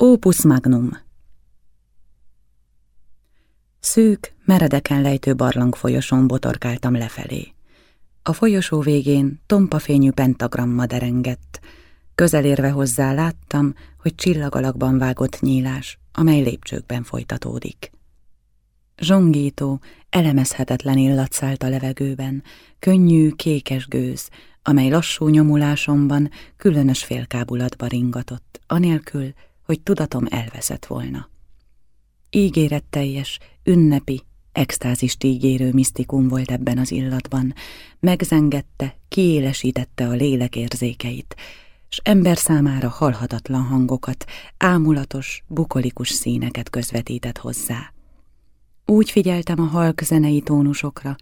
Opus Magnum Szűk, meredeken lejtő barlang folyosón botorkáltam lefelé. A folyosó végén tompa fényű pentagramma derengett. Közelérve hozzá láttam, hogy csillagalakban vágott nyílás, amely lépcsőkben folytatódik. Zsongító, elemezhetetlen illat szállt a levegőben, könnyű, kékes gőz, amely lassú nyomulásomban különös félkábulatba ringatott, anélkül, hogy tudatom elveszett volna. Ígéretteljes, ünnepi, extázist ígérő misztikum volt ebben az illatban, megzengette, kiélesítette a lélek érzékeit, s ember számára halhatatlan hangokat, ámulatos, bukolikus színeket közvetített hozzá. Úgy figyeltem a halk zenei tónusokra,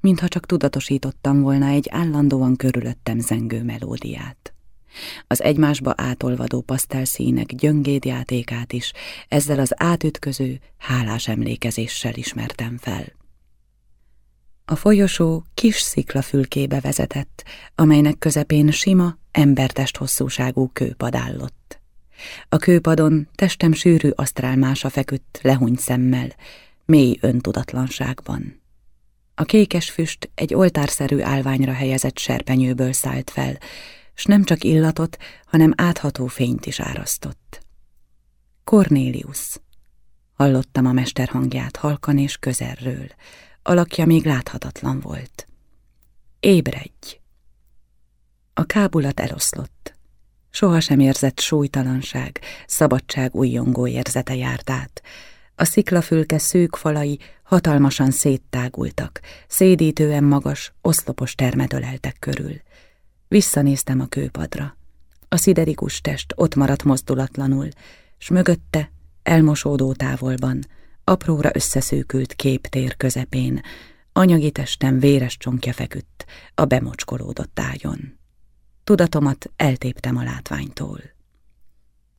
mintha csak tudatosítottam volna egy állandóan körülöttem zengő melódiát. Az egymásba átolvadó pasztelszínek gyöngéd játékát is ezzel az átütköző, hálás emlékezéssel ismertem fel. A folyosó kis sziklafülkébe vezetett, amelynek közepén sima, embertest hosszúságú kőpad állott. A kőpadon testem sűrű asztrálmása feküdt lehuny szemmel, mély öntudatlanságban. A kékes füst egy oltárszerű állványra helyezett serpenyőből szállt fel, s nem csak illatot, hanem átható fényt is árasztott. Cornélius. Hallottam a mester hangját halkan és közelről. Alakja még láthatatlan volt. Ébredj! A kábulat eloszlott. Soha sem érzett súlytalanság, szabadság újjongó érzete járt át. A sziklafülke szűk falai hatalmasan széttágultak, szédítően magas, oszlopos termet öleltek körül. Visszanéztem a kőpadra. A sziderikus test ott maradt mozdulatlanul, s mögötte, elmosódó távolban, apróra összeszűkült képtér közepén, anyagi testem véres csonkja feküdt a bemocskolódott ágyon. Tudatomat eltéptem a látványtól.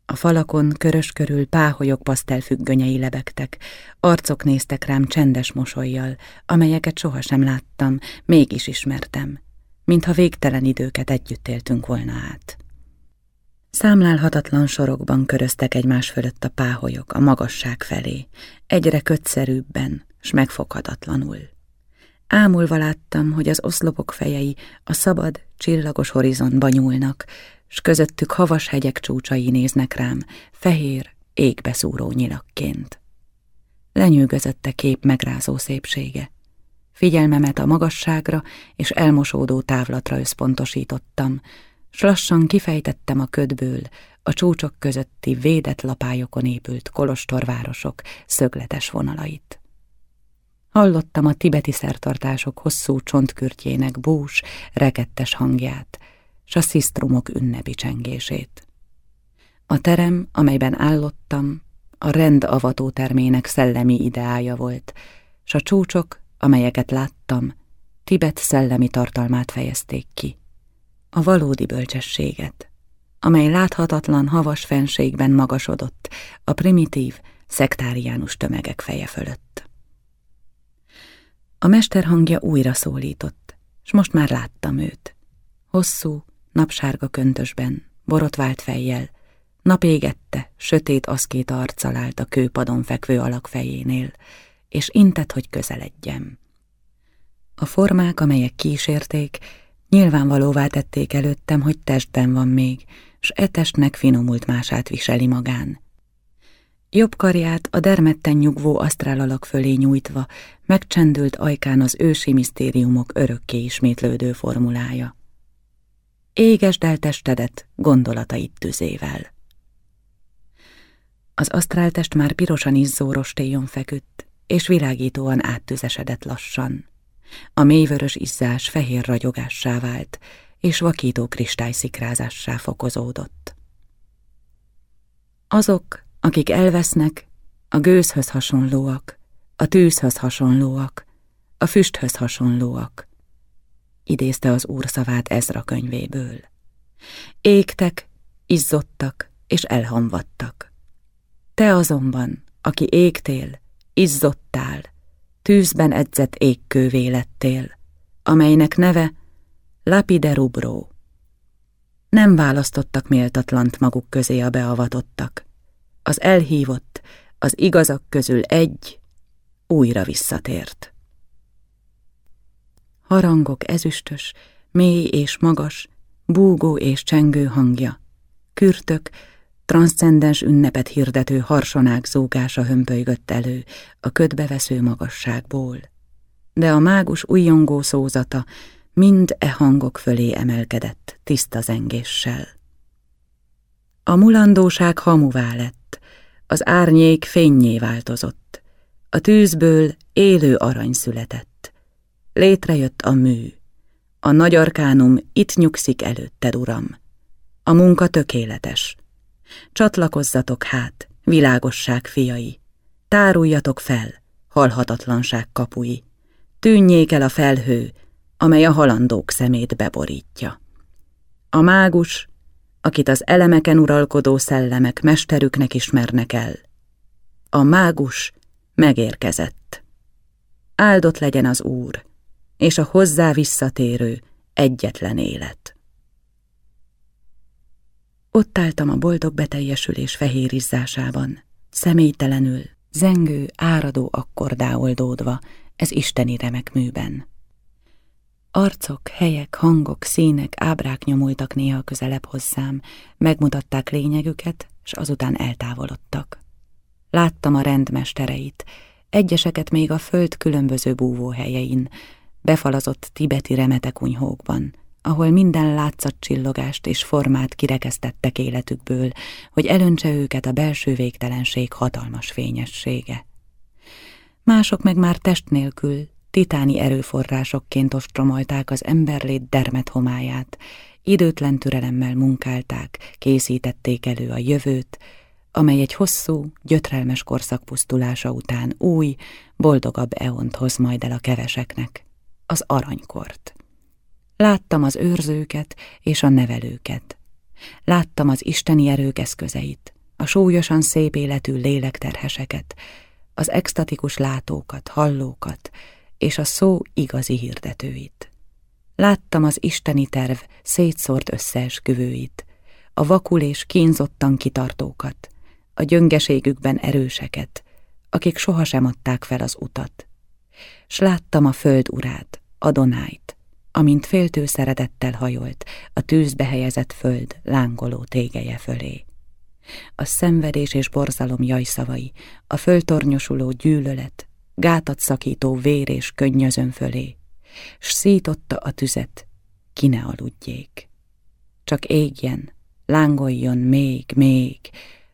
A falakon körös körül páholyok pasztelfüggönyei lebegtek, arcok néztek rám csendes mosolyjal, amelyeket sohasem láttam, mégis ismertem, mintha végtelen időket együtt éltünk volna át. Számlálhatatlan sorokban köröztek egymás fölött a páholyok a magasság felé, egyre kötszerűbben, s megfoghatatlanul. Ámulva láttam, hogy az oszlopok fejei a szabad, csillagos horizontba nyúlnak, s közöttük havas hegyek csúcsai néznek rám, fehér, égbeszúró nyilakként. Lenyűgözött a kép megrázó szépsége. Figyelmemet a magasságra és elmosódó távlatra összpontosítottam, s lassan kifejtettem a ködből a csúcsok közötti védett lapályokon épült kolostorvárosok szögletes vonalait. Hallottam a tibeti szertartások hosszú csontkürtjének bús, rekettes hangját, s a szisztrumok ünnepi csengését. A terem, amelyben állottam, a rend avató termének szellemi ideája volt, s a csúcsok, amelyeket láttam, Tibet szellemi tartalmát fejezték ki. A valódi bölcsességet, amely láthatatlan havas fenségben magasodott a primitív, szektáriánus tömegek feje fölött. A mester hangja újra szólított, s most már láttam őt. Hosszú, napsárga köntösben, borotvált fejjel, napégette, sötét aszkét arccal állt a kőpadon fekvő alak fejénél, és intett, hogy közeledjem. A formák, amelyek kísérték, nyilvánvalóvá tették előttem, hogy testben van még, s e testnek finomult mását viseli magán. Jobb karját a dermedten nyugvó asztrál alak fölé nyújtva megcsendült ajkán az ősi misztériumok örökké ismétlődő formulája. Égesd el testedet gondolatait tüzével. Az asztráltest már pirosan izzó rostéjon feküdt, és világítóan áttüzesedett lassan. A mélyvörös izzás fehér ragyogássá vált, és vakító kristályszikrázásá fokozódott. Azok, akik elvesznek, a gőzhöz hasonlóak, a tűzhöz hasonlóak, a füsthöz hasonlóak, idézte az úr szavát Ezra könyvéből. Égtek, izzottak és elhamvadtak. Te azonban, aki égtél, izzottál, tűzben edzett égkővé lettél, amelynek neve Lapide Nem választottak méltatlant maguk közé a beavatottak, az elhívott, az igazak közül egy újra visszatért. Harangok ezüstös, mély és magas, búgó és csengő hangja, kürtök, transzcendens ünnepet hirdető harsonák zúgása hömpölygött elő a ködbevesző magasságból. De a mágus újjongó szózata mind e hangok fölé emelkedett tiszta zengéssel. A mulandóság hamuvá lett, az árnyék fényé változott, a tűzből élő arany született. Létrejött a mű, a nagy arkánum itt nyugszik előtted, uram. A munka tökéletes. Csatlakozzatok hát, világosság fiai, táruljatok fel, halhatatlanság kapui, tűnjék el a felhő, amely a halandók szemét beborítja. A mágus, akit az elemeken uralkodó szellemek mesterüknek ismernek el. A mágus megérkezett. Áldott legyen az Úr, és a hozzá visszatérő egyetlen élet. Ott álltam a boldog beteljesülés fehérizzásában, személytelenül, zengő, áradó akkordá oldódva, ez isteni remek műben. Arcok, helyek, hangok, színek, ábrák nyomultak néha közelebb hozzám, megmutatták lényegüket, és azután eltávolodtak. Láttam a rendmestereit, egyeseket még a föld különböző búvóhelyein, befalazott tibeti remetekunyhókban, ahol minden látszat csillogást és formát kirekesztettek életükből, hogy elöntse őket a belső végtelenség hatalmas fényessége. Mások meg már test nélkül, titáni erőforrásokként ostromolták az emberlét dermet homáját, időtlen türelemmel munkálták, készítették elő a jövőt, amely egy hosszú, gyötrelmes korszak pusztulása után új, boldogabb eont hoz majd el a keveseknek, az aranykort. Láttam az őrzőket és a nevelőket. Láttam az isteni erők eszközeit, a súlyosan szép életű lélekterheseket, az extatikus látókat, hallókat, és a szó igazi hirdetőit. Láttam az isteni terv szétszórt összeesküvőit, a vakul és kínzottan kitartókat, a gyöngeségükben erőseket, akik sohasem adták fel az utat. S láttam a föld urát, Adonájt, amint féltő szeretettel hajolt a tűzbe helyezett föld lángoló tégeje fölé. A szenvedés és borzalom jajszavai, a föltornyosuló gyűlölet, gátat szakító vér és könnyözön fölé, s szította a tüzet, ki ne aludjék. Csak égjen, lángoljon még, még,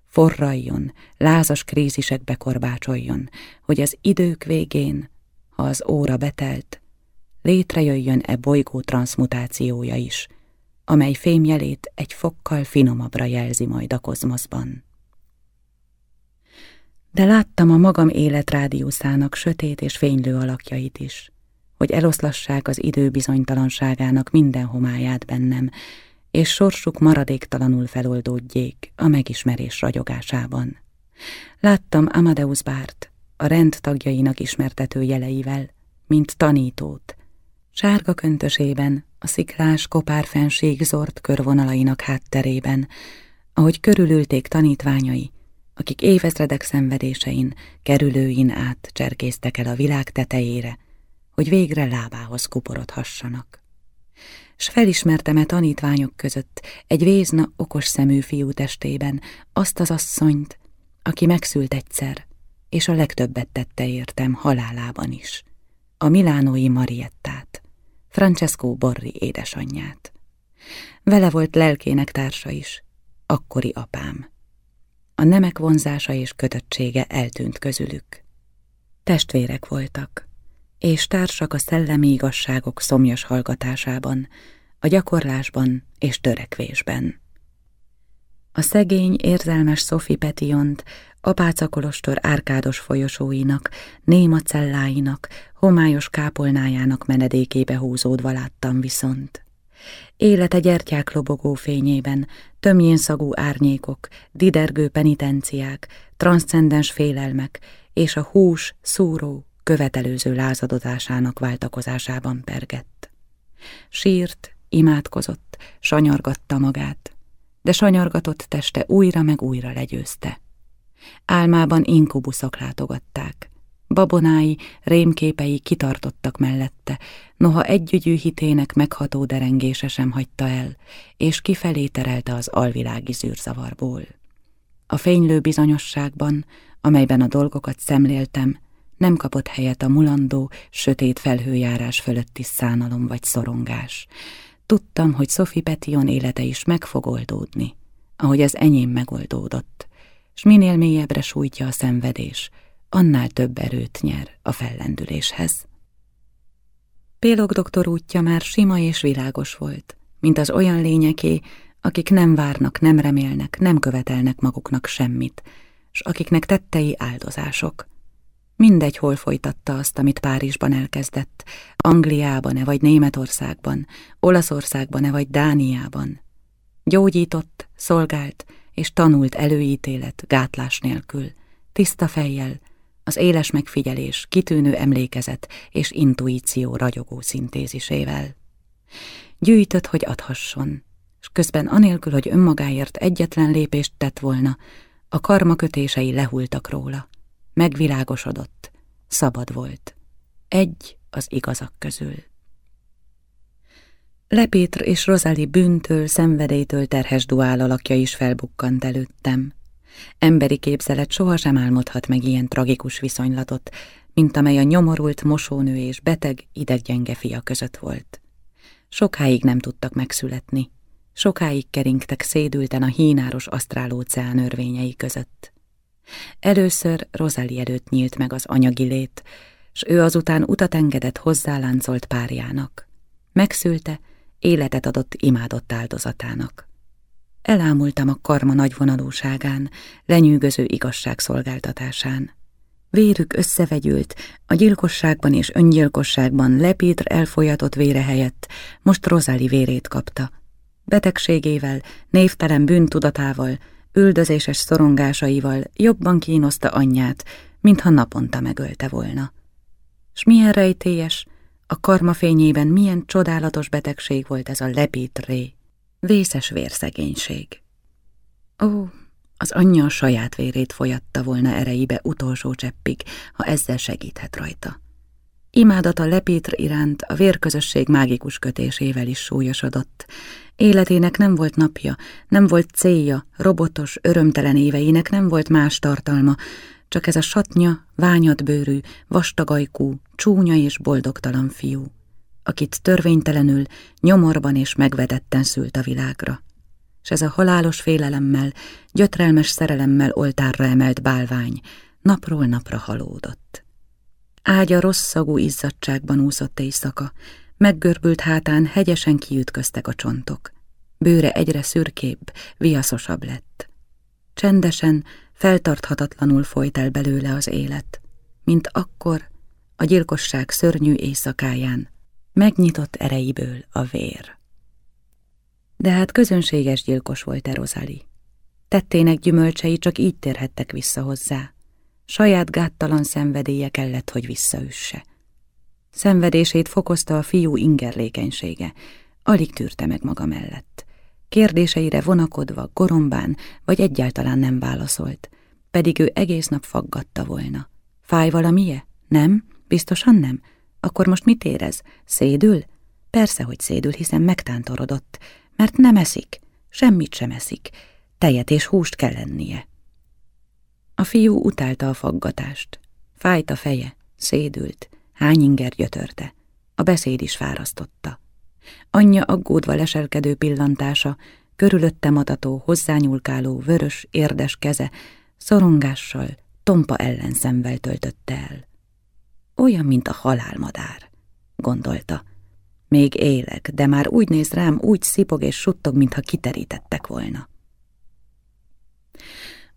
forraljon, lázas krízisekbe korbácsoljon, hogy az idők végén, ha az óra betelt, létrejöjjön e bolygó transmutációja is, amely fémjelét egy fokkal finomabbra jelzi majd a kozmoszban de láttam a magam életrádiuszának sötét és fénylő alakjait is, hogy eloszlassák az idő bizonytalanságának minden homályát bennem, és sorsuk maradéktalanul feloldódjék a megismerés ragyogásában. Láttam Amadeus Bárt, a rend tagjainak ismertető jeleivel, mint tanítót, sárga köntösében, a sziklás kopárfenség zord körvonalainak hátterében, ahogy körülülték tanítványai, akik évezredek szenvedésein, kerülőin át cserkésztek el a világ tetejére, hogy végre lábához kuporodhassanak. S felismertem-e tanítványok között egy vézna okos szemű fiú testében azt az asszonyt, aki megszült egyszer, és a legtöbbet tette értem halálában is, a milánói Mariettát, Francesco Borri édesanyját. Vele volt lelkének társa is, akkori apám a nemek vonzása és kötöttsége eltűnt közülük. Testvérek voltak, és társak a szellemi igazságok szomjas hallgatásában, a gyakorlásban és törekvésben. A szegény, érzelmes Sophie Petiont Apáca árkádos folyosóinak, néma celláinak, homályos kápolnájának menedékébe húzódva láttam viszont. Élete gyertyák lobogó fényében, tömjén szagú árnyékok, didergő penitenciák, transzcendens félelmek és a hús, szúró, követelőző lázadozásának váltakozásában pergett. Sírt, imádkozott, sanyargatta magát, de sanyargatott teste újra meg újra legyőzte. Álmában inkubuszok látogatták. Babonái, rémképei kitartottak mellette, noha együgyű hitének megható derengése sem hagyta el, és kifelé terelte az alvilági zűrzavarból. A fénylő bizonyosságban, amelyben a dolgokat szemléltem, nem kapott helyet a mulandó, sötét felhőjárás fölötti szánalom vagy szorongás. Tudtam, hogy Sophie Petion élete is meg fog oldódni, ahogy az enyém megoldódott, s minél mélyebbre sújtja a szenvedés, annál több erőt nyer a fellendüléshez. Pélog doktor útja már sima és világos volt, mint az olyan lényeké, akik nem várnak, nem remélnek, nem követelnek maguknak semmit, s akiknek tettei áldozások. Mindegy, hol folytatta azt, amit Párizsban elkezdett, Angliában-e vagy Németországban, Olaszországban-e vagy Dániában. Gyógyított, szolgált és tanult előítélet, gátlás nélkül, tiszta fejjel, az éles megfigyelés, kitűnő emlékezet és intuíció ragyogó szintézisével. Gyűjtött, hogy adhasson, és közben anélkül, hogy önmagáért egyetlen lépést tett volna, a karma kötései lehultak róla. Megvilágosodott, szabad volt. Egy az igazak közül. Lepétr és Rozali bűntől, szenvedélytől terhes duál alakja is felbukkant előttem. Emberi képzelet sohasem álmodhat meg ilyen tragikus viszonylatot, mint amely a nyomorult mosónő és beteg, ideggyenge fia között volt. Sokáig nem tudtak megszületni, sokáig keringtek szédülten a hínáros asztrálóceán örvényei között. Először Rozali előtt nyílt meg az anyagi lét, s ő azután utat engedett hozzáláncolt párjának. Megszülte, életet adott imádott áldozatának. Elámultam a karma nagyvonalúságán, lenyűgöző igazságszolgáltatásán. Vérük összevegyült, a gyilkosságban és öngyilkosságban Lepétr elfolyatott vére helyett most Rozali vérét kapta. Betegségével, névtelen bűntudatával, üldözéses szorongásaival jobban kínoszta anyját, mintha naponta megölte volna. S milyen rejtélyes, a karma fényében milyen csodálatos betegség volt ez a lepétré, vészes vérszegénység. Ó, az anyja a saját vérét folyatta volna erejébe utolsó cseppig, ha ezzel segíthet rajta. Imádata Lepétr iránt a vérközösség mágikus kötésével is súlyosodott. Életének nem volt napja, nem volt célja, robotos, örömtelen éveinek nem volt más tartalma, csak ez a satnya, ványatbőrű, vastagajkú, csúnya és boldogtalan fiú, akit törvénytelenül, nyomorban és megvedetten szült a világra. S ez a halálos félelemmel, gyötrelmes szerelemmel oltárra emelt bálvány napról napra halódott. Ágya rossz szagú izzadságban úszott éjszaka, meggörbült hátán hegyesen kiütköztek a csontok. Bőre egyre szürkébb, viaszosabb lett. Csendesen, feltarthatatlanul folyt el belőle az élet, mint akkor a gyilkosság szörnyű éjszakáján megnyitott ereiből a vér. De hát közönséges gyilkos volt e Rozali. Tettének gyümölcsei csak így térhettek vissza hozzá. Saját gáttalan szenvedélye kellett, hogy visszaüsse. Szenvedését fokozta a fiú ingerlékenysége, alig tűrte meg maga mellett. Kérdéseire vonakodva, gorombán, vagy egyáltalán nem válaszolt, pedig ő egész nap faggatta volna. Fáj valamije? Nem? Biztosan nem? Akkor most mit érez? Szédül? Persze, hogy szédül, hiszen megtántorodott, mert nem eszik, semmit sem eszik, tejet és húst kell lennie. A fiú utálta a faggatást. Fájt a feje, szédült, hány inger gyötörte. A beszéd is fárasztotta. Anyja aggódva leselkedő pillantása, körülötte matató, hozzányulkáló, vörös, érdes keze, szorongással, tompa ellenszemvel töltötte el. Olyan, mint a halálmadár, gondolta. Még élek, de már úgy néz rám, úgy szipog és suttog, mintha kiterítettek volna.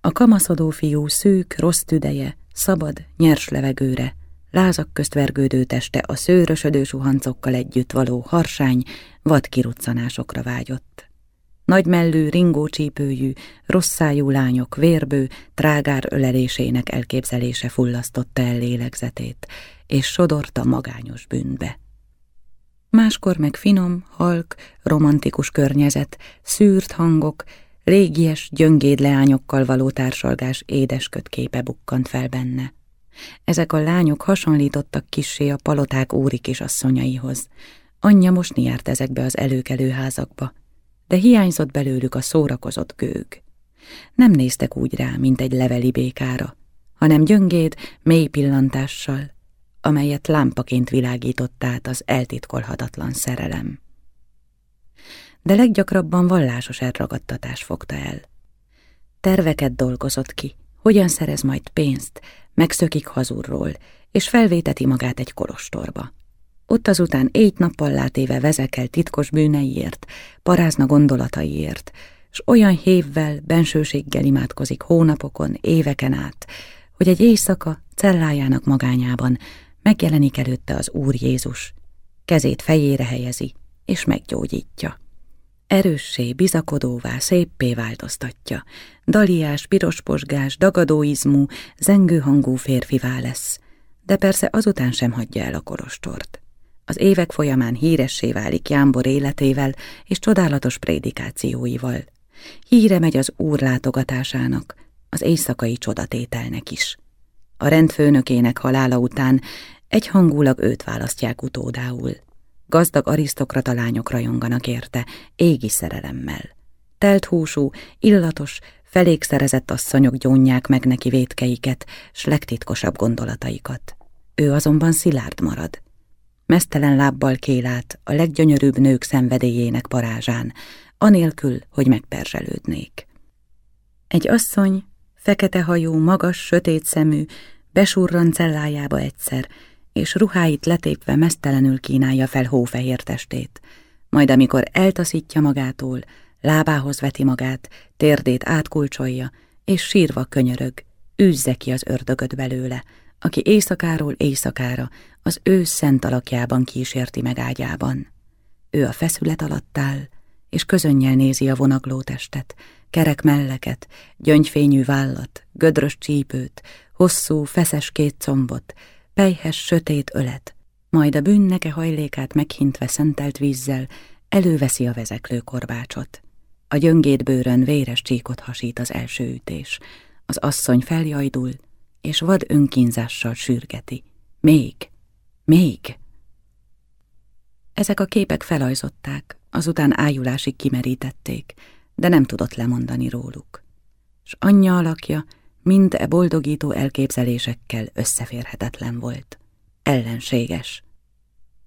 A kamaszodó fiú szűk, rossz tüdeje, szabad, nyers levegőre, lázak közt vergődő teste a szőrösödő suhancokkal együtt való harsány, vad kiruccanásokra vágyott. Nagymellű, ringócsípőjű, rosszájú lányok vérbő, trágár ölelésének elképzelése fullasztotta el lélegzetét, és sodorta magányos bűnbe. Máskor meg finom, halk, romantikus környezet, szűrt hangok, légies, gyöngéd leányokkal való társalgás édesköt képe bukkant fel benne. Ezek a lányok hasonlítottak kissé a paloták úri kisasszonyaihoz. Anyja mosni járt ezekbe az előkelő házakba, de hiányzott belőlük a szórakozott gőg. Nem néztek úgy rá, mint egy leveli békára, hanem gyöngéd, mély pillantással, amelyet lámpaként világított át az eltitkolhatatlan szerelem. De leggyakrabban vallásos elragadtatás fogta el. Terveket dolgozott ki, hogyan szerez majd pénzt, megszökik hazurról, és felvéteti magát egy kolostorba. Ott azután éjt nappal látéve vezekel titkos bűneiért, parázna gondolataiért, s olyan hévvel, bensőséggel imádkozik hónapokon, éveken át, hogy egy éjszaka cellájának magányában megjelenik előtte az Úr Jézus, kezét fejére helyezi, és meggyógyítja. Erőssé, bizakodóvá, széppé változtatja, daliás, pirosposgás, dagadóizmú, zengőhangú férfivá lesz, de persze azután sem hagyja el a korostort. Az évek folyamán híressé válik Jámbor életével és csodálatos prédikációival. Híre megy az úr látogatásának, az éjszakai csodatételnek is. A rendfőnökének halála után egyhangulag őt választják utódául. Gazdag arisztokrata lányok rajonganak érte, égi szerelemmel. Telt húsú, illatos, felékszerezett asszonyok gyónják meg neki vétkeiket, s legtitkosabb gondolataikat. Ő azonban szilárd marad. Mesztelen lábbal kélát a leggyönyörűbb nők szenvedélyének parázsán, anélkül, hogy megperzselődnék. Egy asszony, fekete hajú, magas, sötét szemű, besurran cellájába egyszer, és ruháit letépve mesztelenül kínálja fel hófehér testét, majd amikor eltaszítja magától, lábához veti magát, térdét átkulcsolja, és sírva könyörög, űzze ki az ördögöt belőle, aki éjszakáról éjszakára az ő szent alakjában kísérti meg ágyában. Ő a feszület alatt áll, és közönnyel nézi a vonagló testet, kerek melleket, gyöngyfényű vállat, gödrös csípőt, hosszú, feszes két combot, pejhes, sötét ölet, majd a bűnneke hajlékát meghintve szentelt vízzel előveszi a vezeklő korbácsot. A gyöngét bőrön véres csíkot hasít az első ütés. Az asszony feljajdul, és vad önkínzással sürgeti. Még, még! Ezek a képek felajzották, azután ájulásig kimerítették, de nem tudott lemondani róluk. S anyja alakja mind e boldogító elképzelésekkel összeférhetetlen volt. Ellenséges.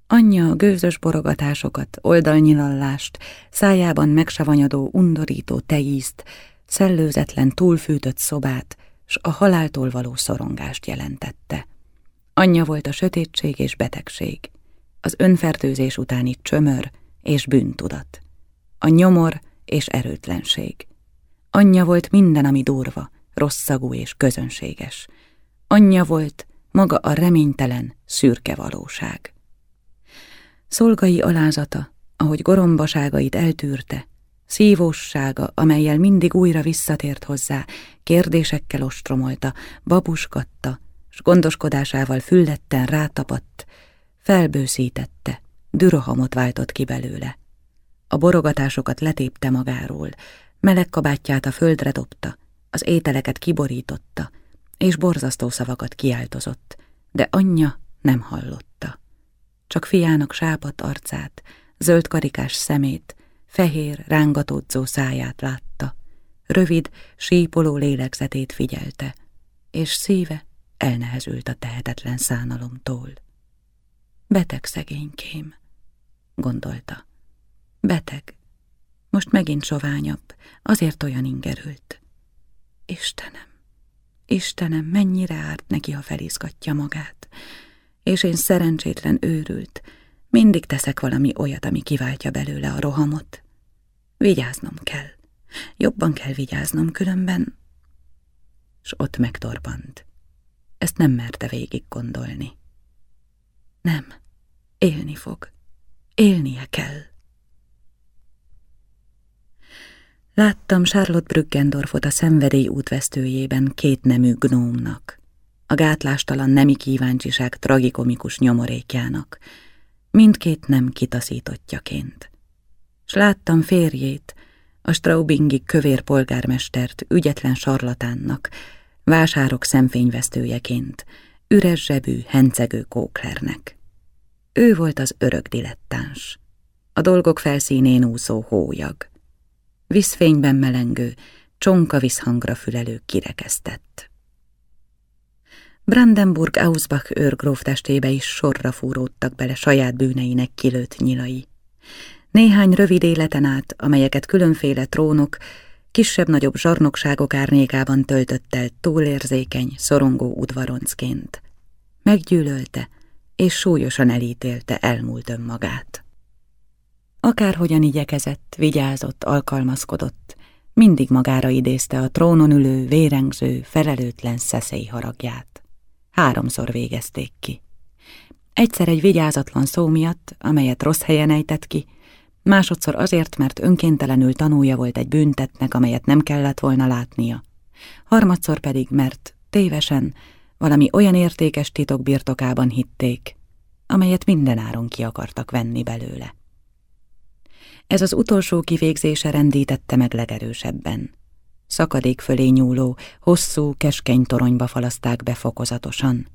Anyja a gőzös borogatásokat, oldalnyilallást, szájában megsavanyadó, undorító tejízt, szellőzetlen, túlfűtött szobát, s a haláltól való szorongást jelentette. Anyja volt a sötétség és betegség, az önfertőzés utáni csömör és bűntudat, a nyomor és erőtlenség. Anyja volt minden, ami durva, rosszagú és közönséges. Anyja volt maga a reménytelen, szürke valóság. Szolgai alázata, ahogy gorombaságait eltűrte, szívóssága, amelyel mindig újra visszatért hozzá, kérdésekkel ostromolta, babuskatta, s gondoskodásával fülletten rátapadt, felbőszítette, dürohamot váltott ki belőle. A borogatásokat letépte magáról, meleg kabátját a földre dobta, az ételeket kiborította, és borzasztó szavakat kiáltozott, de anyja nem hallotta. Csak fiának sápat arcát, zöld karikás szemét, fehér, rángatódzó száját látta, rövid, sípoló lélegzetét figyelte, és szíve elnehezült a tehetetlen szánalomtól. Beteg szegénykém, gondolta. Beteg. Most megint soványabb, azért olyan ingerült. Istenem, Istenem, mennyire árt neki, ha felizgatja magát. És én szerencsétlen őrült, mindig teszek valami olyat, ami kiváltja belőle a rohamot. Vigyáznom kell. Jobban kell vigyáznom, különben... S ott megtorpant. Ezt nem merte végig gondolni. Nem, élni fog. Élnie kell. Láttam Charlotte Brückendorfot a szenvedély útvesztőjében két nemű gnómnak, a gátlástalan nemi kíváncsiság tragikomikus nyomorékjának, mindkét nem kitaszítottjaként. S láttam férjét, a Straubingi kövér polgármestert ügyetlen sarlatánnak, vásárok szemfényvesztőjeként, üres zsebű, hencegő kóklernek. Ő volt az örök dilettáns, a dolgok felszínén úszó hólyag. Viszfényben melengő, csonka visszhangra fülelő kirekesztett. Brandenburg Ausbach őrgróf testébe is sorra fúródtak bele saját bűneinek kilőtt nyilai. Néhány rövid életen át, amelyeket különféle trónok, kisebb-nagyobb zsarnokságok árnyékában töltött el túlérzékeny, szorongó udvaroncként. Meggyűlölte, és súlyosan elítélte elmúlt önmagát. Akárhogyan igyekezett, vigyázott, alkalmazkodott, mindig magára idézte a trónon ülő, vérengző, felelőtlen szeszély haragját. Háromszor végezték ki. Egyszer egy vigyázatlan szó miatt, amelyet rossz helyen ejtett ki, másodszor azért, mert önkéntelenül tanulja volt egy büntetnek, amelyet nem kellett volna látnia, harmadszor pedig, mert tévesen valami olyan értékes titok birtokában hitték, amelyet mindenáron ki akartak venni belőle. Ez az utolsó kivégzése rendítette meg legerősebben. Szakadék fölé nyúló, hosszú, keskeny toronyba falaszták be fokozatosan.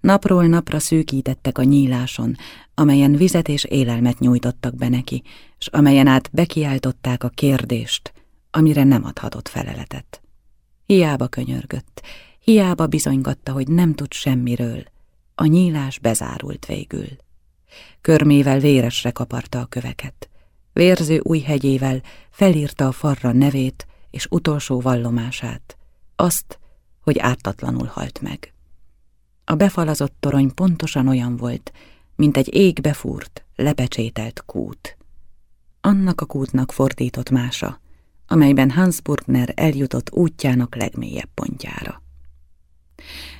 Napról napra szűkítettek a nyíláson, amelyen vizet és élelmet nyújtottak be neki, s amelyen át bekiáltották a kérdést, amire nem adhatott feleletet. Hiába könyörgött, hiába bizonygatta, hogy nem tud semmiről. A nyílás bezárult végül. Körmével véresre kaparta a köveket. Vérző új hegyével felírta a farra nevét és utolsó vallomását, azt, hogy ártatlanul halt meg. A befalazott torony pontosan olyan volt, mint egy égbe fúrt, lepecsételt kút. Annak a kútnak fordított mása, amelyben Hans Burgner eljutott útjának legmélyebb pontjára.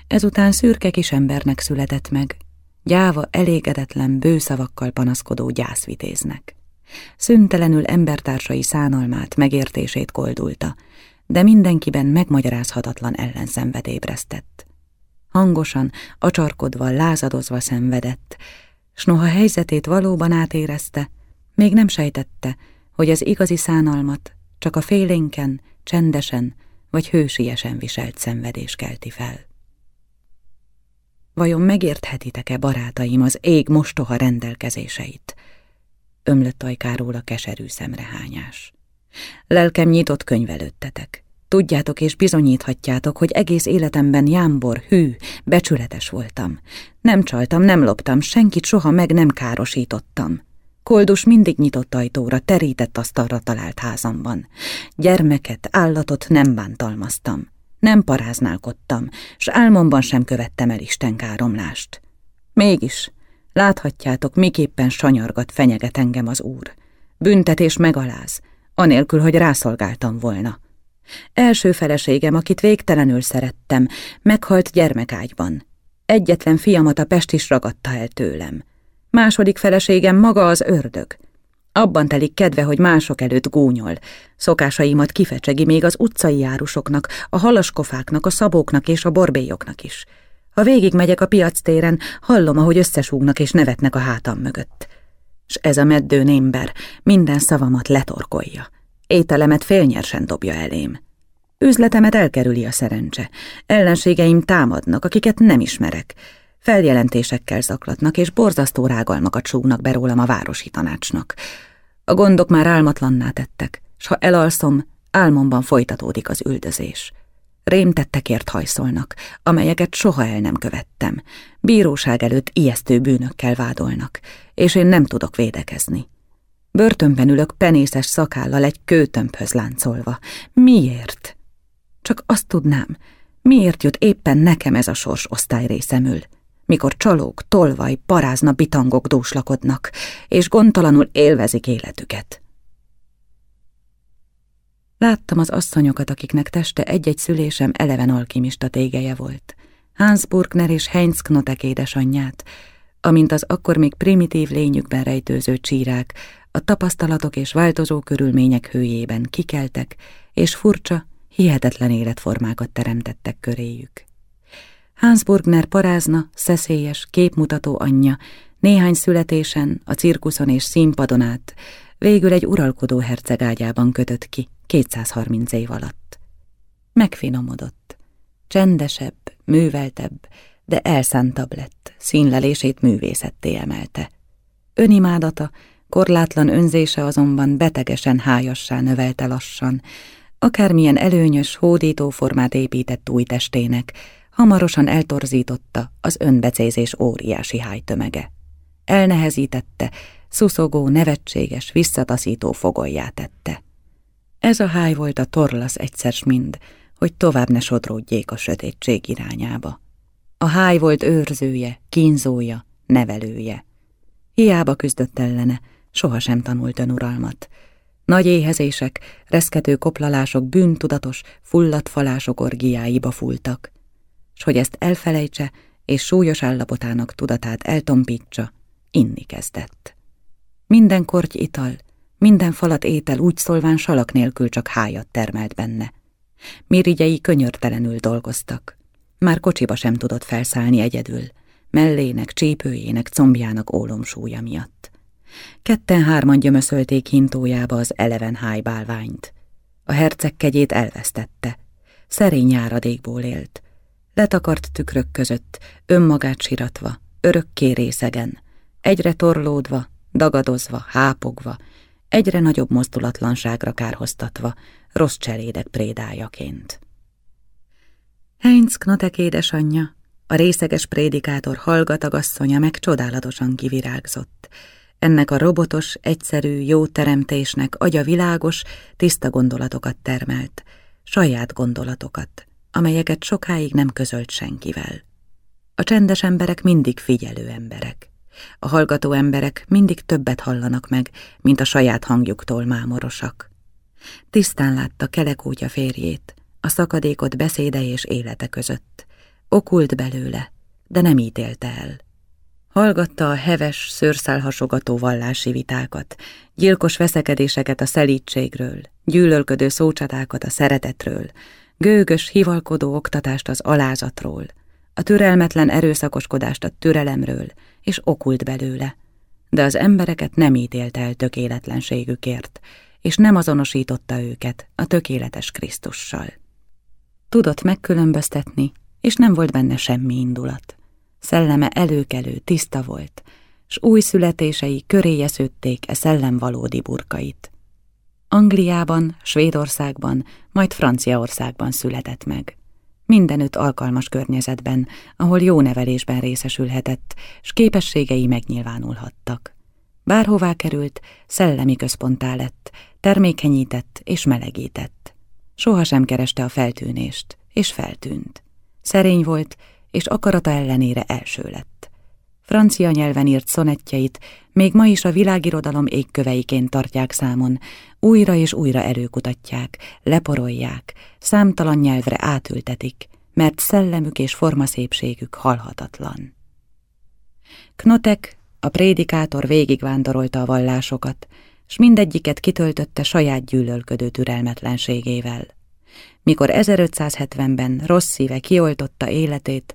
Ezután szürke kis embernek született meg, gyáva elégedetlen bőszavakkal panaszkodó gyászvitéznek. Szüntelenül embertársai szánalmát, megértését koldulta, de mindenkiben megmagyarázhatatlan ellenszenved ébresztett. Hangosan, acsarkodva, lázadozva szenvedett, s noha helyzetét valóban átérezte, még nem sejtette, hogy az igazi szánalmat csak a félénken, csendesen vagy hősiesen viselt szenvedés kelti fel. Vajon megérthetitek-e, barátaim, az ég mostoha rendelkezéseit? Ömlött ajkáról a keserű szemrehányás. Lelkem nyitott könyv előttetek. Tudjátok és bizonyíthatjátok, hogy egész életemben jámbor, hű, becsületes voltam. Nem csaltam, nem loptam, senkit soha meg nem károsítottam. Koldus mindig nyitott ajtóra, terített asztalra talált házamban. Gyermeket, állatot nem bántalmaztam. Nem paráználkodtam, s álmomban sem követtem el Isten káromlást. Mégis, láthatjátok, miképpen sanyargat, fenyeget engem az úr. Büntetés megaláz, anélkül, hogy rászolgáltam volna. Első feleségem, akit végtelenül szerettem, meghalt gyermekágyban. Egyetlen fiamat a Pest is ragadta el tőlem. Második feleségem maga az ördög. Abban telik kedve, hogy mások előtt gúnyol. Szokásaimat kifecsegi még az utcai járusoknak, a halaskofáknak, a szabóknak és a borbélyoknak is. Ha végig megyek a piac téren, hallom, ahogy összesúgnak és nevetnek a hátam mögött. S ez a meddő ember minden szavamat letorkolja. Ételemet félnyersen dobja elém. Üzletemet elkerüli a szerencse. Ellenségeim támadnak, akiket nem ismerek. Feljelentésekkel zaklatnak, és borzasztó rágalmakat súgnak be rólam a városi tanácsnak. A gondok már álmatlanná tettek, s ha elalszom, álmomban folytatódik az üldözés. Rémtettekért hajszolnak, amelyeket soha el nem követtem. Bíróság előtt ijesztő bűnökkel vádolnak, és én nem tudok védekezni. Börtönben ülök penészes szakállal egy kőtömbhöz láncolva. Miért? Csak azt tudnám, miért jut éppen nekem ez a sors osztályrészemül, mikor csalók, tolvaj, parázna bitangok dúslakodnak, és gondtalanul élvezik életüket. Láttam az asszonyokat, akiknek teste egy-egy szülésem eleven alkimista tégeje volt. Hans Burgner és Heinz Knotek édesanyját, amint az akkor még primitív lényükben rejtőző csírák, a tapasztalatok és változó körülmények hőjében kikeltek, és furcsa, hihetetlen életformákat teremtettek köréjük. Hans Burgner parázna, szeszélyes, képmutató anyja, néhány születésen, a cirkuszon és színpadon át, végül egy uralkodó herceg ágyában kötött ki 230 év alatt. Megfinomodott, csendesebb, műveltebb, de elszántabb lett, színlelését művészetté emelte. Önimádata, korlátlan önzése azonban betegesen hájassá növelte lassan, akármilyen előnyös, hódító formát épített új testének, hamarosan eltorzította az önbecézés óriási hájtömege. Elnehezítette, szuszogó, nevetséges, visszataszító fogoljá tette. Ez a háj volt a torlasz egyszer mind, hogy tovább ne sodródjék a sötétség irányába. A háj volt őrzője, kínzója, nevelője. Hiába küzdött ellene, sohasem tanult önuralmat. Nagy éhezések, reszkető koplalások, bűntudatos, fulladt falások orgiáiba fultak. S hogy ezt elfelejtse, és súlyos állapotának tudatát eltompítsa, inni kezdett. Minden korty ital, minden falat étel úgy szólván salak nélkül csak hájat termelt benne. Mirigyei könyörtelenül dolgoztak. Már kocsiba sem tudott felszállni egyedül, mellének, csípőjének, combjának ólomsúlya miatt. Ketten-hárman gyömöszölték hintójába az eleven hájbálványt. A herceg kegyét elvesztette. Szerény járadékból élt. Letakart tükrök között, önmagát siratva, örökké részegen, egyre torlódva, dagadozva, hápogva, egyre nagyobb mozdulatlanságra kárhoztatva, rossz cselédek prédájaként. Heinz Knotek édesanyja, a részeges prédikátor hallgatagasszonya meg csodálatosan kivirágzott. Ennek a robotos, egyszerű, jó teremtésnek agya világos, tiszta gondolatokat termelt, saját gondolatokat, amelyeket sokáig nem közölt senkivel. A csendes emberek mindig figyelő emberek. A hallgató emberek mindig többet hallanak meg, mint a saját hangjuktól mámorosak. Tisztán látta kelekútja férjét, a szakadékot beszéde és élete között. Okult belőle, de nem ítélte el. Hallgatta a heves, szőrszálhasogató vallási vitákat, gyilkos veszekedéseket a szelítségről, gyűlölködő szócsatákat a szeretetről, gőgös, hivalkodó oktatást az alázatról, a türelmetlen erőszakoskodást a türelemről, és okult belőle. De az embereket nem ítélt el tökéletlenségükért, és nem azonosította őket a tökéletes Krisztussal. Tudott megkülönböztetni, és nem volt benne semmi indulat. Szelleme előkelő, tiszta volt, s új születései köréje szőtték e szellem valódi burkait. Angliában, Svédországban, majd Franciaországban született meg mindenütt alkalmas környezetben, ahol jó nevelésben részesülhetett, s képességei megnyilvánulhattak. Bárhová került, szellemi központtá lett, termékenyített és melegített. Sohasem kereste a feltűnést, és feltűnt. Szerény volt, és akarata ellenére első lett. Francia nyelven írt szonettjeit még ma is a világirodalom égköveiként tartják számon, újra és újra előkutatják, leporolják, számtalan nyelvre átültetik, mert szellemük és formaszépségük halhatatlan. Knotek, a prédikátor végigvándorolta a vallásokat, s mindegyiket kitöltötte saját gyűlölködő türelmetlenségével. Mikor 1570-ben rossz szíve kioltotta életét,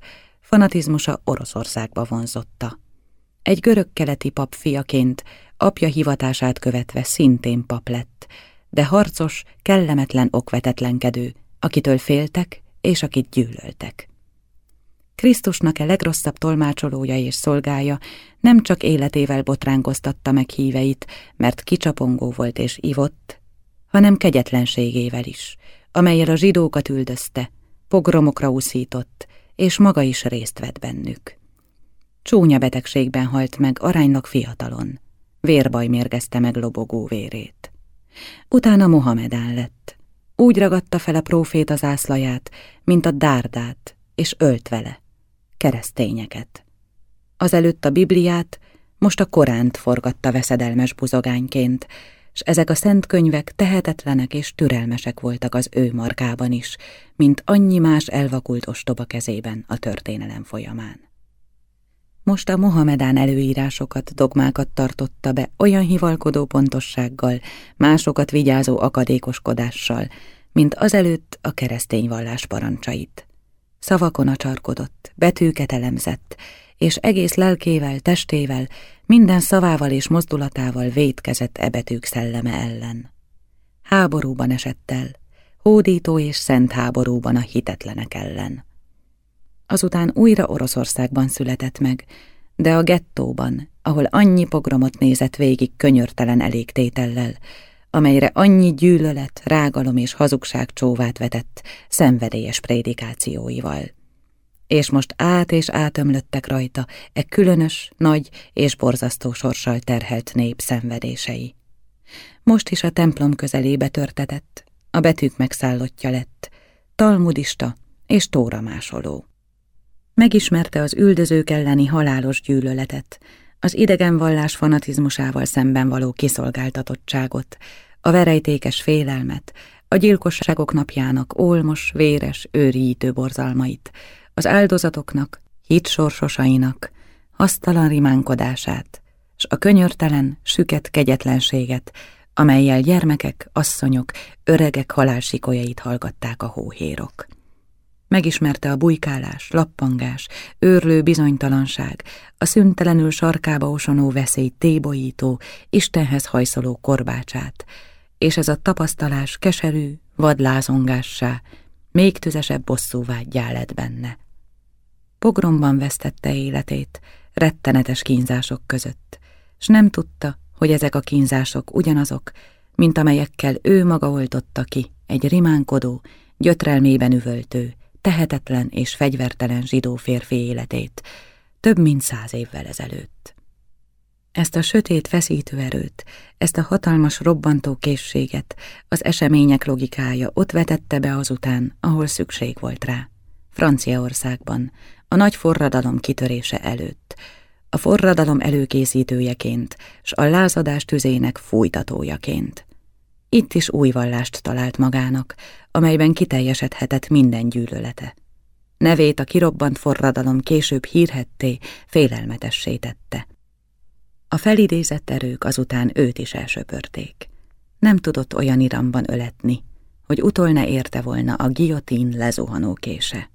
fanatizmusa Oroszországba vonzotta. Egy görög-keleti pap fiaként, apja hivatását követve szintén pap lett, de harcos, kellemetlen okvetetlenkedő, akitől féltek és akit gyűlöltek. Krisztusnak e legrosszabb tolmácsolója és szolgája nem csak életével botránkoztatta meg híveit, mert kicsapongó volt és ivott, hanem kegyetlenségével is, amelyel a zsidókat üldözte, pogromokra úszított, és maga is részt vett bennük. Csúnya betegségben halt meg aránylag fiatalon. Vérbaj mérgezte meg lobogó vérét. Utána Mohamedán lett. Úgy ragadta fel a prófét az ászlaját, mint a dárdát, és ölt vele. Keresztényeket. Azelőtt a Bibliát, most a Koránt forgatta veszedelmes buzogányként, s ezek a szent könyvek tehetetlenek és türelmesek voltak az ő markában is, mint annyi más elvakult ostoba kezében a történelem folyamán. Most a Mohamedán előírásokat, dogmákat tartotta be olyan hivalkodó pontossággal, másokat vigyázó akadékoskodással, mint azelőtt a keresztény vallás parancsait. Szavakon acsarkodott, betűket elemzett, és egész lelkével, testével minden szavával és mozdulatával védkezett ebetűk szelleme ellen. Háborúban esett el, hódító és szent háborúban a hitetlenek ellen. Azután újra Oroszországban született meg, de a gettóban, ahol annyi pogromot nézett végig könyörtelen elégtétellel, amelyre annyi gyűlölet, rágalom és hazugság csóvát vetett szenvedélyes prédikációival. És most át és átömlöttek rajta e különös, nagy és borzasztó sorssal terhelt nép szenvedései. Most is a templom közelébe törtetett, a betűk megszállottja lett, talmudista és tóramásoló. Megismerte az üldözők elleni halálos gyűlöletet, az idegen vallás fanatizmusával szemben való kiszolgáltatottságot, a verejtékes félelmet, a gyilkosságok napjának olmos, véres, őrítő borzalmait, az áldozatoknak, hit sorsosainak, hasztalan rimánkodását, s a könyörtelen, süket kegyetlenséget, amelyel gyermekek, asszonyok, öregek halálsikolyait hallgatták a hóhérok. Megismerte a bujkálás, lappangás, őrlő bizonytalanság, a szüntelenül sarkába osonó veszély tébolyító, Istenhez hajszoló korbácsát, és ez a tapasztalás keserű, vadlázongássá, még tüzesebb bosszúvágyjá lett benne. Pogromban vesztette életét, rettenetes kínzások között, s nem tudta, hogy ezek a kínzások ugyanazok, mint amelyekkel ő maga oltotta ki egy rimánkodó, gyötrelmében üvöltő, tehetetlen és fegyvertelen zsidó férfi életét, több mint száz évvel ezelőtt. Ezt a sötét feszítő erőt, ezt a hatalmas robbantó készséget, az események logikája ott vetette be azután, ahol szükség volt rá. Franciaországban, a nagy forradalom kitörése előtt, a forradalom előkészítőjeként, s a lázadás tüzének fújtatójaként. Itt is új vallást talált magának, amelyben kiteljesedhetett minden gyűlölete. Nevét a kirobbant forradalom később hírhetté, félelmetessé tette. A felidézett erők azután őt is elsöpörték. Nem tudott olyan iramban öletni, hogy utol ne érte volna a giotin lezuhanó kése.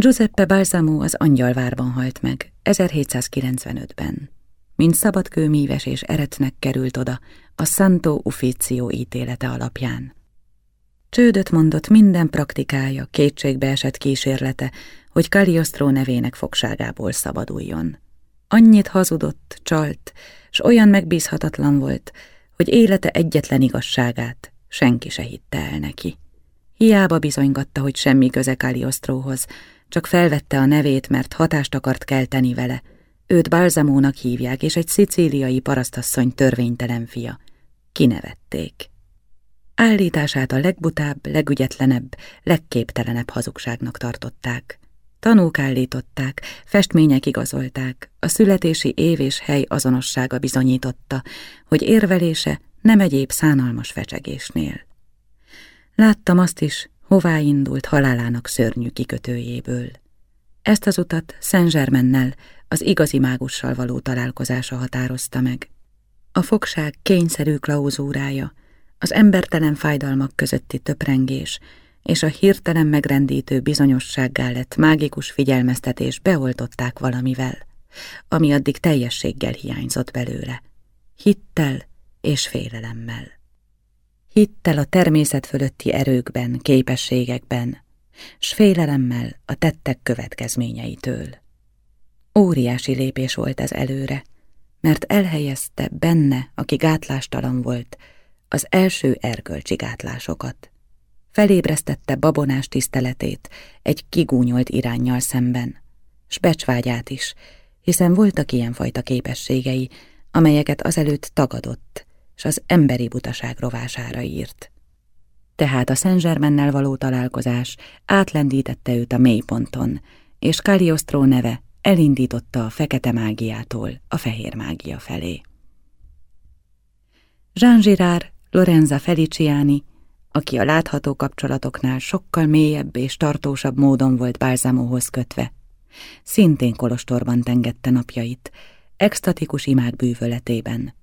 Giuseppe Balsamo az Angyalvárban halt meg, 1795-ben. Mint szabadkőmíves és eretnek került oda a Santo Ufficio ítélete alapján. Csődöt mondott minden praktikája, kétségbe esett kísérlete, hogy Cagliostro nevének fogságából szabaduljon. Annyit hazudott, csalt, s olyan megbízhatatlan volt, hogy élete egyetlen igazságát senki se hitte el neki. Hiába bizonygatta, hogy semmi köze Cagliostrohoz, csak felvette a nevét, mert hatást akart kelteni vele. Őt Balzamónak hívják, és egy szicíliai parasztasszony törvénytelen fia. Kinevették. Állítását a legbutább, legügyetlenebb, legképtelenebb hazugságnak tartották. Tanúk állították, festmények igazolták, a születési év és hely azonossága bizonyította, hogy érvelése nem egyéb szánalmas fecsegésnél. Láttam azt is, hová indult halálának szörnyű kikötőjéből. Ezt az utat Saint-Germainnel, az igazi mágussal való találkozása határozta meg. A fogság kényszerű klauzúrája, az embertelen fájdalmak közötti töprengés és a hirtelen megrendítő bizonyossággá lett mágikus figyelmeztetés beoltották valamivel, ami addig teljességgel hiányzott belőle, hittel és félelemmel hittel a természet fölötti erőkben, képességekben, s félelemmel a tettek következményeitől. Óriási lépés volt ez előre, mert elhelyezte benne, aki gátlástalan volt, az első erkölcsi gátlásokat. Felébresztette babonás tiszteletét egy kigúnyolt irányjal szemben, s becsvágyát is, hiszen voltak ilyenfajta képességei, amelyeket azelőtt tagadott, s az emberi butaság rovására írt. Tehát a Szent való találkozás átlendítette őt a mélyponton, és Cagliostro neve elindította a fekete mágiától a fehér mágia felé. Jean Girard, Lorenza Feliciani, aki a látható kapcsolatoknál sokkal mélyebb és tartósabb módon volt Bálzamóhoz kötve, szintén kolostorban tengette napjait, extatikus imák bűvöletében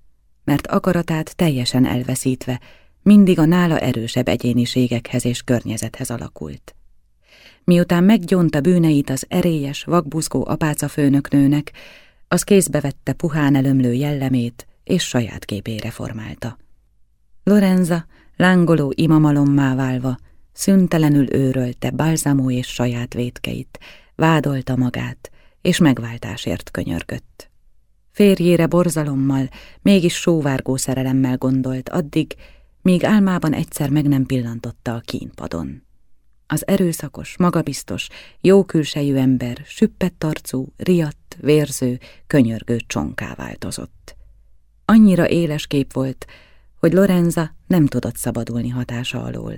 mert akaratát teljesen elveszítve, mindig a nála erősebb egyéniségekhez és környezethez alakult. Miután meggyonta bűneit az erélyes, vakbuzgó apáca főnöknőnek, az kézbe vette puhán elömlő jellemét, és saját képére formálta. Lorenza, lángoló imamalommá válva, szüntelenül őrölte balzamó és saját vétkeit, vádolta magát, és megváltásért könyörgött. Férjére borzalommal, mégis sóvárgó szerelemmel gondolt addig, míg álmában egyszer meg nem pillantotta a kínpadon. Az erőszakos, magabiztos, jó külsejű ember süppett arcú, riadt, vérző, könyörgő csonká változott. Annyira éles kép volt, hogy Lorenza nem tudott szabadulni hatása alól.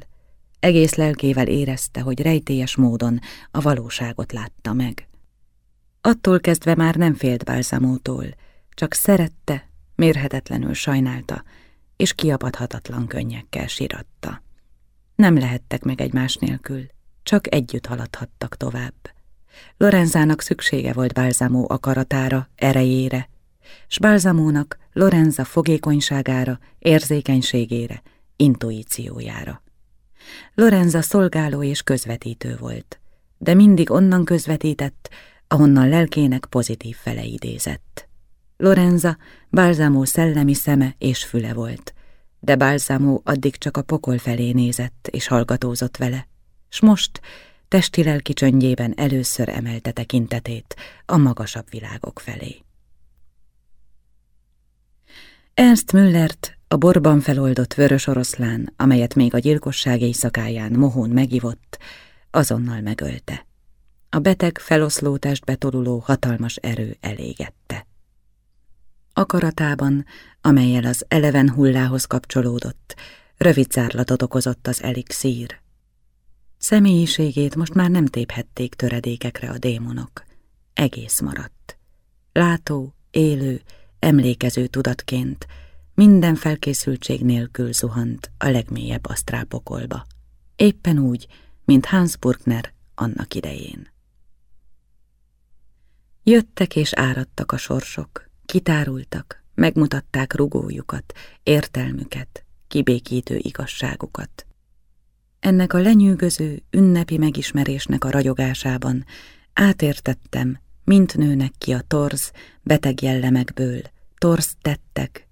Egész lelkével érezte, hogy rejtélyes módon a valóságot látta meg. Attól kezdve már nem félt Balzamótól, csak szerette, mérhetetlenül sajnálta, és kiapadhatatlan könnyekkel síratta. Nem lehettek meg egymás nélkül, csak együtt haladhattak tovább. Lorenzának szüksége volt Balzamó akaratára, erejére, s Balzamónak Lorenza fogékonyságára, érzékenységére, intuíciójára. Lorenza szolgáló és közvetítő volt, de mindig onnan közvetített, ahonnan lelkének pozitív fele idézett. Lorenza Balzamó szellemi szeme és füle volt, de Balzamó addig csak a pokol felé nézett és hallgatózott vele, s most testi-lelki csöndjében először emelte tekintetét a magasabb világok felé. Ernst Müllert, a borban feloldott vörös oroszlán, amelyet még a gyilkosság éjszakáján mohón megivott, azonnal megölte. A beteg feloszló testbe toruló hatalmas erő elégette. Akaratában, amelyel az eleven hullához kapcsolódott, rövid zárlatot okozott az elixír. Személyiségét most már nem téphették töredékekre a démonok. Egész maradt. Látó, élő, emlékező tudatként, minden felkészültség nélkül zuhant a legmélyebb asztrálpokolba. Éppen úgy, mint Hans Burgner annak idején. Jöttek és áradtak a sorsok, kitárultak, megmutatták rugójukat, értelmüket, kibékítő igazságukat. Ennek a lenyűgöző, ünnepi megismerésnek a ragyogásában átértettem, mint nőnek ki a torz, beteg jellemekből, torz tettek,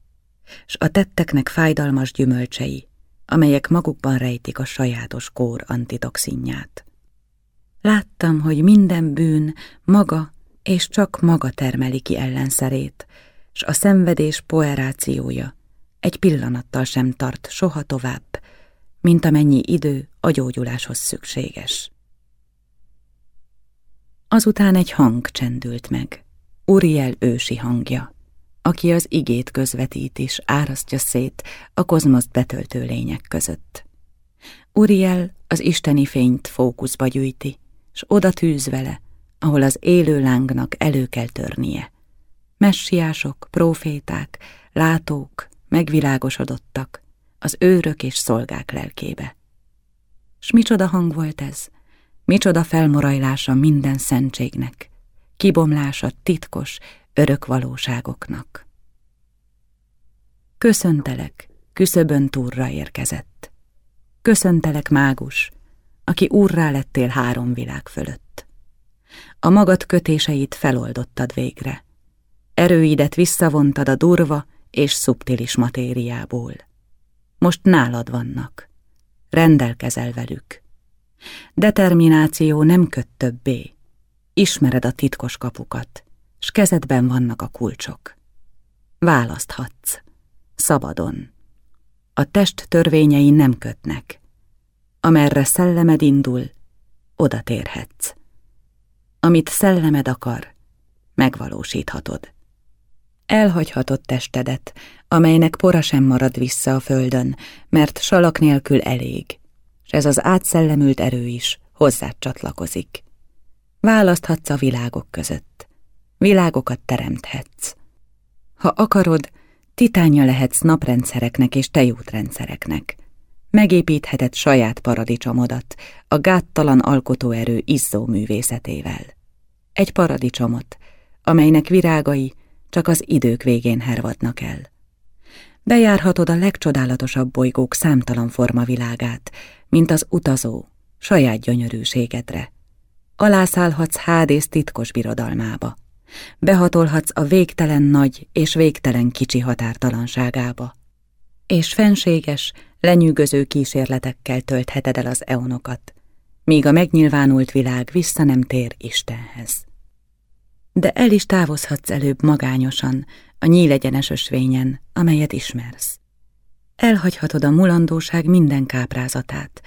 s a tetteknek fájdalmas gyümölcsei, amelyek magukban rejtik a sajátos kór antitoxinját. Láttam, hogy minden bűn maga és csak maga termeli ki ellenszerét, s a szenvedés poerációja egy pillanattal sem tart soha tovább, mint amennyi idő a gyógyuláshoz szükséges. Azután egy hang csendült meg, Uriel ősi hangja, aki az igét közvetít és árasztja szét a kozmoszt betöltő lények között. Uriel az isteni fényt fókuszba gyűjti, s oda tűz vele, ahol az élő lángnak elő kell törnie. Messiások, proféták, látók, megvilágosodottak az őrök és szolgák lelkébe. S micsoda hang volt ez, micsoda felmorajlása minden szentségnek, kibomlása titkos, örök valóságoknak. Köszöntelek, küszöbön túlra érkezett. Köszöntelek, mágus, aki úrrá lettél három világ fölött. A magad kötéseit feloldottad végre. Erőidet visszavontad a durva és szubtilis matériából. Most nálad vannak. Rendelkezel velük. Determináció nem köt többé. Ismered a titkos kapukat, s kezedben vannak a kulcsok. Választhatsz. Szabadon. A test törvényei nem kötnek. Amerre szellemed indul, oda térhetsz. Amit szellemed akar, megvalósíthatod. Elhagyhatod testedet, amelynek pora sem marad vissza a földön, mert salak nélkül elég, és ez az átszellemült erő is hozzád csatlakozik. Választhatsz a világok között. Világokat teremthetsz. Ha akarod, titánja lehetsz naprendszereknek és tejútrendszereknek. Megépítheted saját paradicsomodat a gáttalan alkotóerő izzó művészetével. Egy paradicsomot, amelynek virágai csak az idők végén hervadnak el. Bejárhatod a legcsodálatosabb bolygók számtalan formavilágát, mint az utazó, saját gyönyörűségedre, alászállhatsz Hádész titkos birodalmába. Behatolhatsz a végtelen nagy és végtelen kicsi határtalanságába. És fenséges, lenyűgöző kísérletekkel töltheted el az eonokat, míg a megnyilvánult világ vissza nem tér Istenhez. De el is távozhatsz előbb magányosan, a nyílegyenes ösvényen, amelyet ismersz. Elhagyhatod a mulandóság minden káprázatát,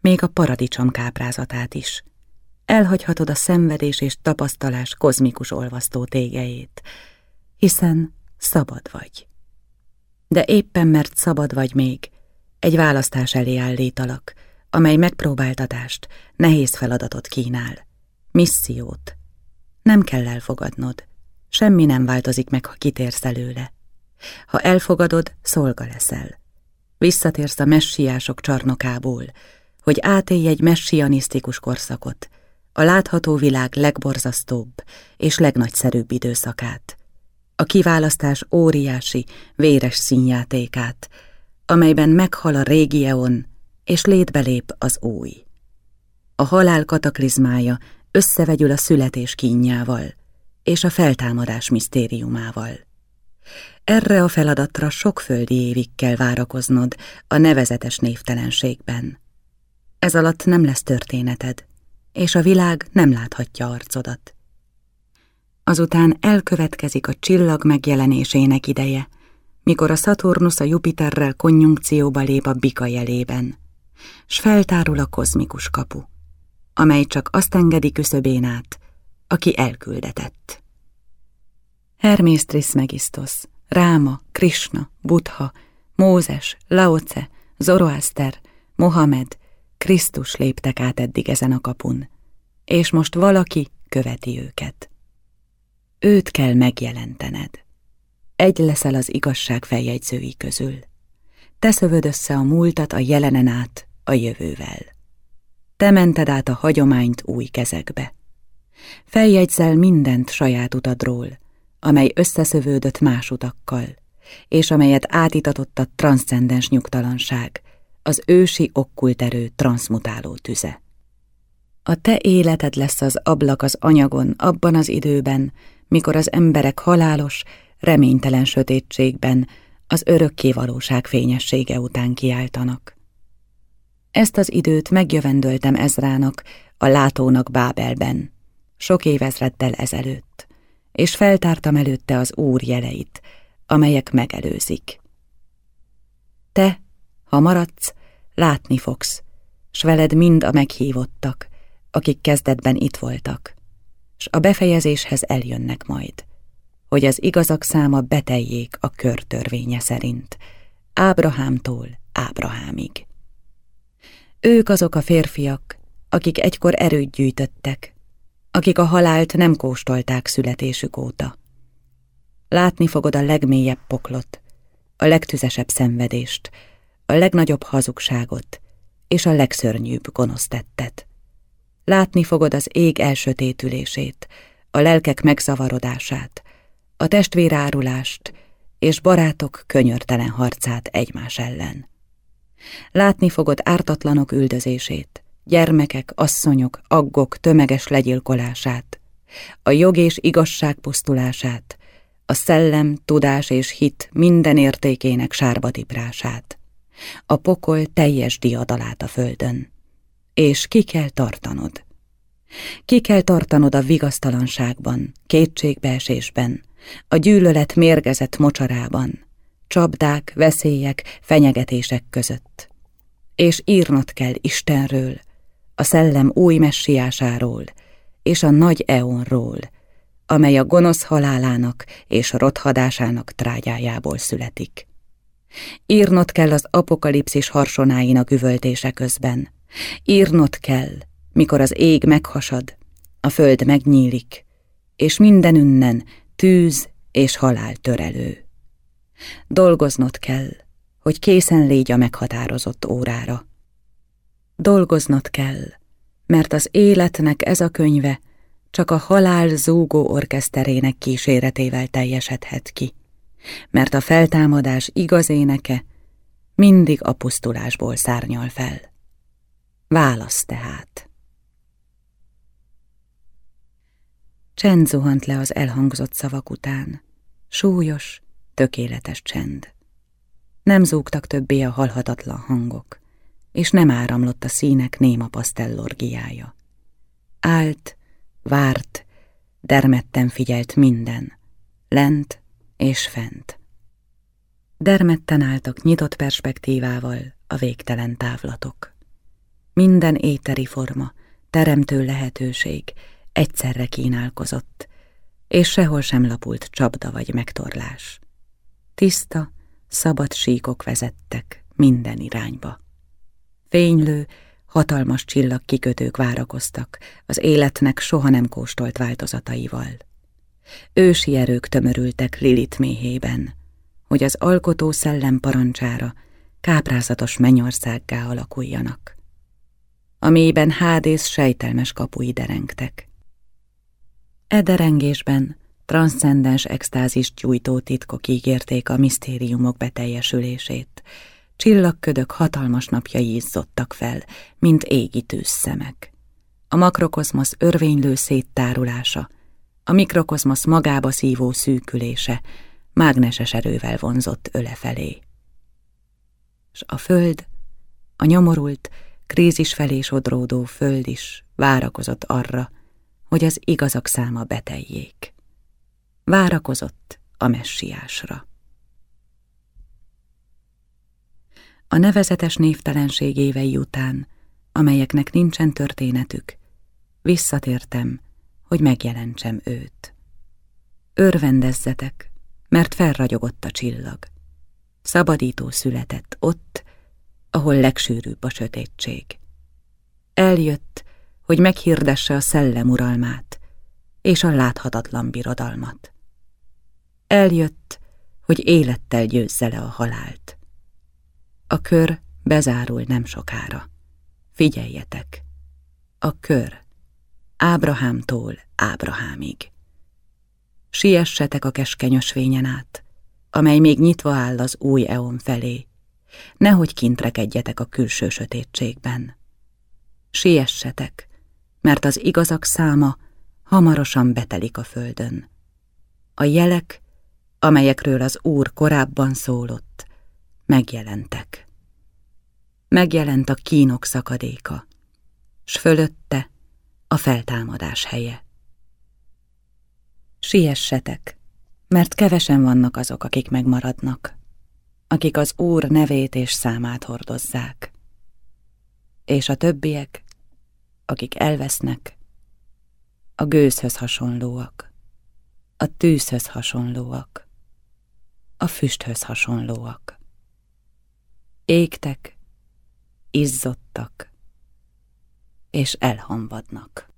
még a paradicsom káprázatát is. Elhagyhatod a szenvedés és tapasztalás kozmikus olvasztó tégeit, hiszen szabad vagy. De éppen mert szabad vagy még, egy választás elé állítalak, amely megpróbáltatást, nehéz feladatot kínál. Missziót. Nem kell elfogadnod. Semmi nem változik meg, ha kitérsz előle. Ha elfogadod, szolga leszel. Visszatérsz a messiások csarnokából, hogy átélj egy messianisztikus korszakot, a látható világ legborzasztóbb és legnagyszerűbb időszakát. A kiválasztás óriási, véres színjátékát, amelyben meghal a régi eon, és létbe lép az új. A halál kataklizmája összevegyül a születés kínjával és a feltámadás misztériumával. Erre a feladatra sok földi évig kell várakoznod a nevezetes névtelenségben. Ez alatt nem lesz történeted, és a világ nem láthatja arcodat. Azután elkövetkezik a csillag megjelenésének ideje, mikor a Szaturnusz a Jupiterrel konjunkcióba lép a bika jelében, s feltárul a kozmikus kapu, amely csak azt engedi küszöbén át, aki elküldetett. Hermész Trismegistos, Ráma, Krishna, Buddha, Mózes, Laoce, Zoroaster, Mohamed, Krisztus léptek át eddig ezen a kapun, és most valaki követi őket. Őt kell megjelentened. Egy leszel az igazság feljegyzői közül. Te szövöd össze a múltat a jelenen át a jövővel. Te mented át a hagyományt új kezekbe. Feljegyzel mindent saját utadról, amely összeszövődött más utakkal, és amelyet átitatott a transzcendens nyugtalanság, az ősi okkult erő transmutáló tüze. A te életed lesz az ablak az anyagon abban az időben, mikor az emberek halálos, reménytelen sötétségben az örökké valóság fényessége után kiáltanak. Ezt az időt megjövendöltem Ezrának, a látónak Bábelben, sok évezreddel ezelőtt, és feltártam előtte az Úr jeleit, amelyek megelőzik. Te, ha maradsz, látni fogsz, s veled mind a meghívottak, akik kezdetben itt voltak, s a befejezéshez eljönnek majd, hogy az igazak száma beteljék a kör törvénye szerint, Ábrahámtól Ábrahámig. Ők azok a férfiak, akik egykor erőt gyűjtöttek, akik a halált nem kóstolták születésük óta. Látni fogod a legmélyebb poklot, a legtüzesebb szenvedést, a legnagyobb hazugságot és a legszörnyűbb gonosztettet. Látni fogod az ég elsötétülését, a lelkek megzavarodását, a testvérárulást és barátok könyörtelen harcát egymás ellen. Látni fogod ártatlanok üldözését, gyermekek, asszonyok, aggok tömeges legyilkolását, a jog és igazság pusztulását, a szellem, tudás és hit minden értékének sárbatiprását, a pokol teljes diadalát a földön. És ki kell tartanod. Ki kell tartanod a vigasztalanságban, kétségbeesésben, a gyűlölet mérgezett mocsarában, csapdák, veszélyek, fenyegetések között. És írnod kell Istenről, a szellem új messiásáról és a nagy eonról, amely a gonosz halálának és rothadásának trágyájából születik. Írnod kell az apokalipszis harsonáinak üvöltése közben. Írnod kell, mikor az ég meghasad, a föld megnyílik, és mindenünnen tűz és halál törelő. Dolgoznod kell, hogy készen légy a meghatározott órára. Dolgoznod kell, mert az életnek ez a könyve csak a halál zúgó orkeszterének kíséretével teljesedhet ki, mert a feltámadás igaz éneke mindig a pusztulásból szárnyal fel. Válasz tehát. Csend zuhant le az elhangzott szavak után. Súlyos, tökéletes csend. Nem zúgtak többé a halhatatlan hangok, és nem áramlott a színek néma pasztellorgiája. Állt, várt, dermedten figyelt minden, lent és fent. Dermedten álltak nyitott perspektívával a végtelen távlatok. Minden éteri forma, teremtő lehetőség egyszerre kínálkozott, és sehol sem lapult csapda vagy megtorlás. Tiszta, szabad síkok vezettek minden irányba. Fénylő, hatalmas csillag kikötők várakoztak az életnek soha nem kóstolt változataival. Ősi erők tömörültek Lilit méhében, hogy az alkotó szellem parancsára káprázatos mennyországgá alakuljanak. A mélyben hádész sejtelmes kapui derengtek. E derengésben transzcendens extázis gyújtó titkok ígérték a misztériumok beteljesülését. Csillagködök hatalmas napjai izzottak fel, mint égi tűzszemek. A makrokozmosz örvénylő széttárulása, a mikrokozmosz magába szívó szűkülése mágneses erővel vonzott öle felé. S a föld, a nyomorult, krízis felé sodródó föld is várakozott arra, hogy az igazak száma beteljék. Várakozott a messiásra. A nevezetes névtelenség évei után, amelyeknek nincsen történetük, visszatértem, hogy megjelentsem őt. Örvendezzetek, mert felragyogott a csillag. Szabadító született ott, ahol legsűrűbb a sötétség. Eljött, hogy meghirdesse a szellem uralmát és a láthatatlan birodalmat. Eljött, hogy élettel győzze le a halált. A kör bezárul nem sokára. Figyeljetek! A kör Ábrahámtól Ábrahámig. Siessetek a keskeny ösvényen át, amely még nyitva áll az új eon felé. Nehogy kintrekedjetek a külső sötétségben. Siessetek, mert az igazak száma hamarosan betelik a földön. A jelek, amelyekről az Úr korábban szólott, megjelentek. Megjelent a kínok szakadéka, s fölötte a feltámadás helye. Siessetek, mert kevesen vannak azok, akik megmaradnak, akik az Úr nevét és számát hordozzák. És a többiek, akik elvesznek, a gőzhöz hasonlóak, a tűzhöz hasonlóak, a füsthöz hasonlóak. Égtek, izzottak, és elhamvadnak.